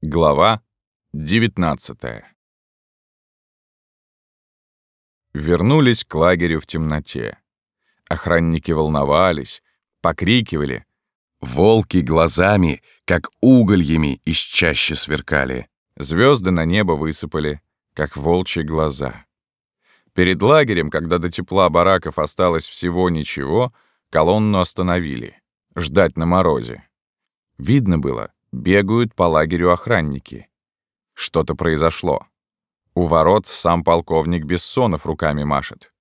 Глава 19 Вернулись к лагерю в темноте. Охранники волновались, покрикивали. Волки глазами, как угольями, из чаще сверкали. Звезды на небо высыпали, как волчьи глаза. Перед лагерем, когда до тепла бараков осталось всего ничего, колонну остановили. Ждать на морозе. Видно было, бегают по лагерю охранники. Что-то произошло. У ворот сам полковник Бессонов руками машет.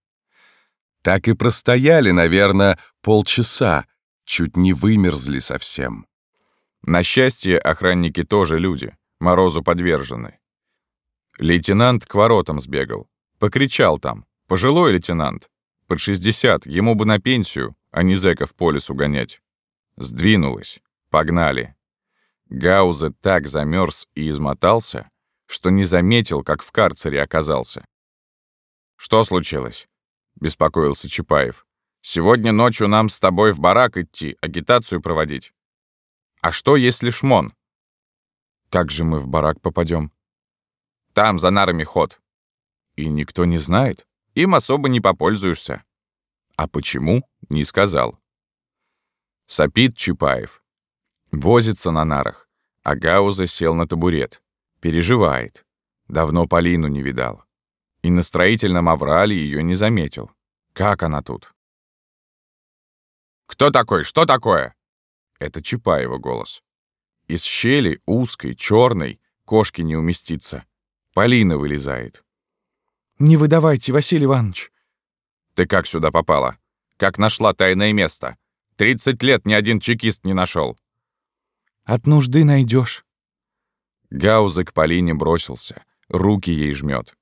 Так и простояли, наверное, полчаса, чуть не вымерзли совсем. На счастье, охранники тоже люди, морозу подвержены. Лейтенант к воротам сбегал. Покричал там. Пожилой лейтенант. Под 60, ему бы на пенсию, а не зэков по лесу гонять. Сдвинулось. Погнали. Гаузе так замерз и измотался, что не заметил, как в карцере оказался. «Что случилось?» — беспокоился Чапаев. «Сегодня ночью нам с тобой в барак идти, агитацию проводить. А что, если шмон?» «Как же мы в барак попадем? «Там за нарами ход». «И никто не знает? Им особо не попользуешься». «А почему?» — не сказал. Сопит Чапаев. Возится на нарах, а Гауза сел на табурет. Переживает. Давно Полину не видал. И на строительном аврале ее не заметил. Как она тут? «Кто такой? Что такое?» Это Чапаева голос. Из щели, узкой, черной, кошки не уместится. Полина вылезает. «Не выдавайте, Василий Иванович!» «Ты как сюда попала? Как нашла тайное место? Тридцать лет ни один чекист не нашел. «От нужды найдешь. Гауза к Полине бросился, руки ей жмет.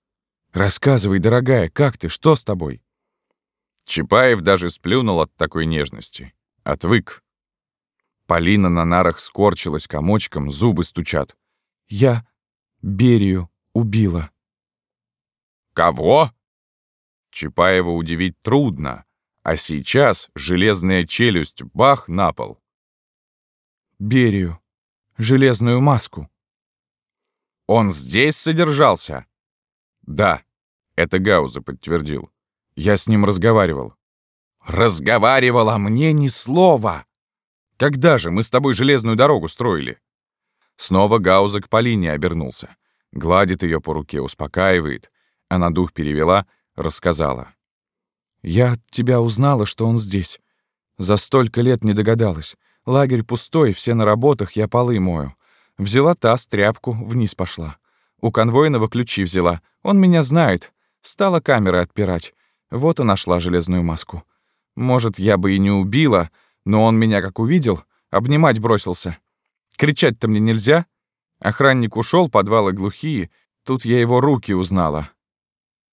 «Рассказывай, дорогая, как ты, что с тобой?» Чапаев даже сплюнул от такой нежности. Отвык. Полина на нарах скорчилась комочком, зубы стучат. «Я Берию убила». «Кого?» Чапаева удивить трудно, а сейчас железная челюсть бах на пол. Берию. Железную маску. Он здесь содержался? Да, это Гауза подтвердил. Я с ним разговаривал. Разговаривал, а мне ни слова. Когда же мы с тобой железную дорогу строили? Снова Гауза к Полине обернулся. Гладит ее по руке, успокаивает. Она дух перевела, рассказала. «Я от тебя узнала, что он здесь. За столько лет не догадалась. Лагерь пустой, все на работах, я полы мою. Взяла таз, тряпку, вниз пошла. У конвойного ключи взяла. Он меня знает. Стала камеры отпирать. Вот и нашла железную маску. Может, я бы и не убила, но он меня как увидел, обнимать бросился. Кричать-то мне нельзя. Охранник ушел, подвалы глухие. Тут я его руки узнала.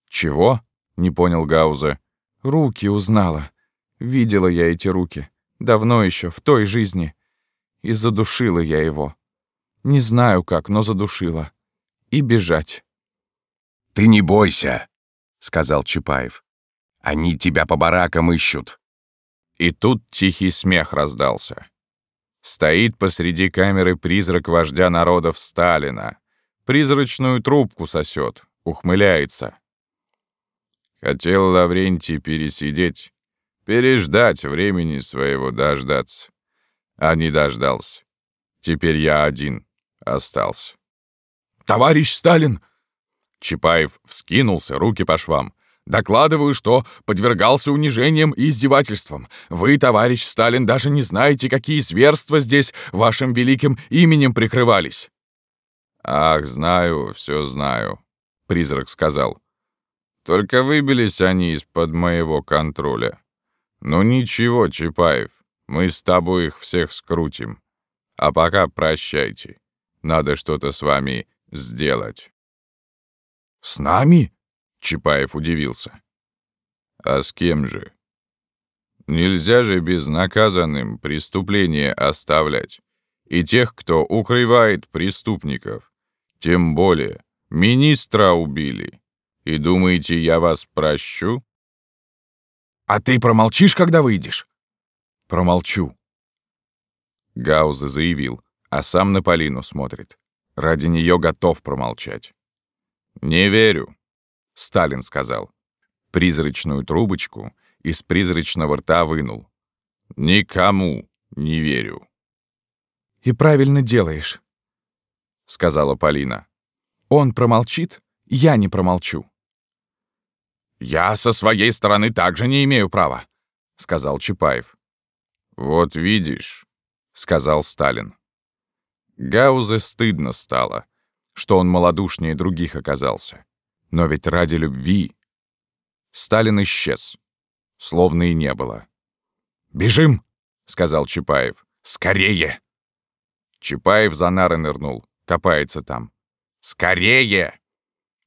«Чего?» — не понял Гауза. «Руки узнала. Видела я эти руки. Давно еще, в той жизни. И задушила я его. Не знаю как, но задушила. И бежать. «Ты не бойся», — сказал Чапаев. «Они тебя по баракам ищут». И тут тихий смех раздался. Стоит посреди камеры призрак вождя народов Сталина. Призрачную трубку сосет, ухмыляется. Хотел Лаврентий пересидеть, переждать времени своего дождаться. А не дождался. Теперь я один остался. «Товарищ Сталин!» Чапаев вскинулся, руки по швам. «Докладываю, что подвергался унижениям и издевательствам. Вы, товарищ Сталин, даже не знаете, какие зверства здесь вашим великим именем прикрывались». «Ах, знаю, все знаю», — призрак сказал. «Только выбились они из-под моего контроля. Ну ничего, Чапаев, мы с тобой их всех скрутим. А пока прощайте». Надо что-то с вами сделать». «С нами?» — Чапаев удивился. «А с кем же? Нельзя же безнаказанным преступления оставлять. И тех, кто укрывает преступников. Тем более, министра убили. И думаете, я вас прощу?» «А ты промолчишь, когда выйдешь?» «Промолчу». Гауза заявил, а сам на Полину смотрит. Ради нее готов промолчать. «Не верю», — Сталин сказал. Призрачную трубочку из призрачного рта вынул. «Никому не верю». «И правильно делаешь», — сказала Полина. «Он промолчит, я не промолчу». «Я со своей стороны также не имею права», — сказал Чапаев. «Вот видишь», — сказал Сталин. Гаузе стыдно стало, что он малодушнее других оказался. Но ведь ради любви... Сталин исчез, словно и не было. «Бежим!» — сказал Чапаев. «Скорее!» Чапаев за нары нырнул, копается там. «Скорее!»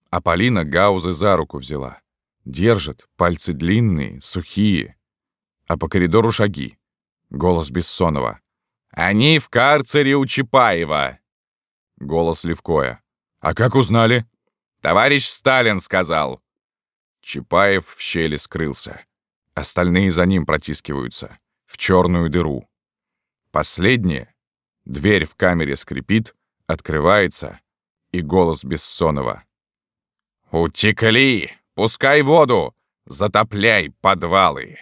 А Полина Гаузы за руку взяла. Держит, пальцы длинные, сухие. А по коридору шаги. Голос Бессонова. «Они в карцере у Чапаева!» Голос Левкоя. «А как узнали?» «Товарищ Сталин сказал!» Чапаев в щели скрылся. Остальные за ним протискиваются. В черную дыру. Последнее. Дверь в камере скрипит, открывается, и голос Бессонова. «Утекли! Пускай воду! Затопляй подвалы!»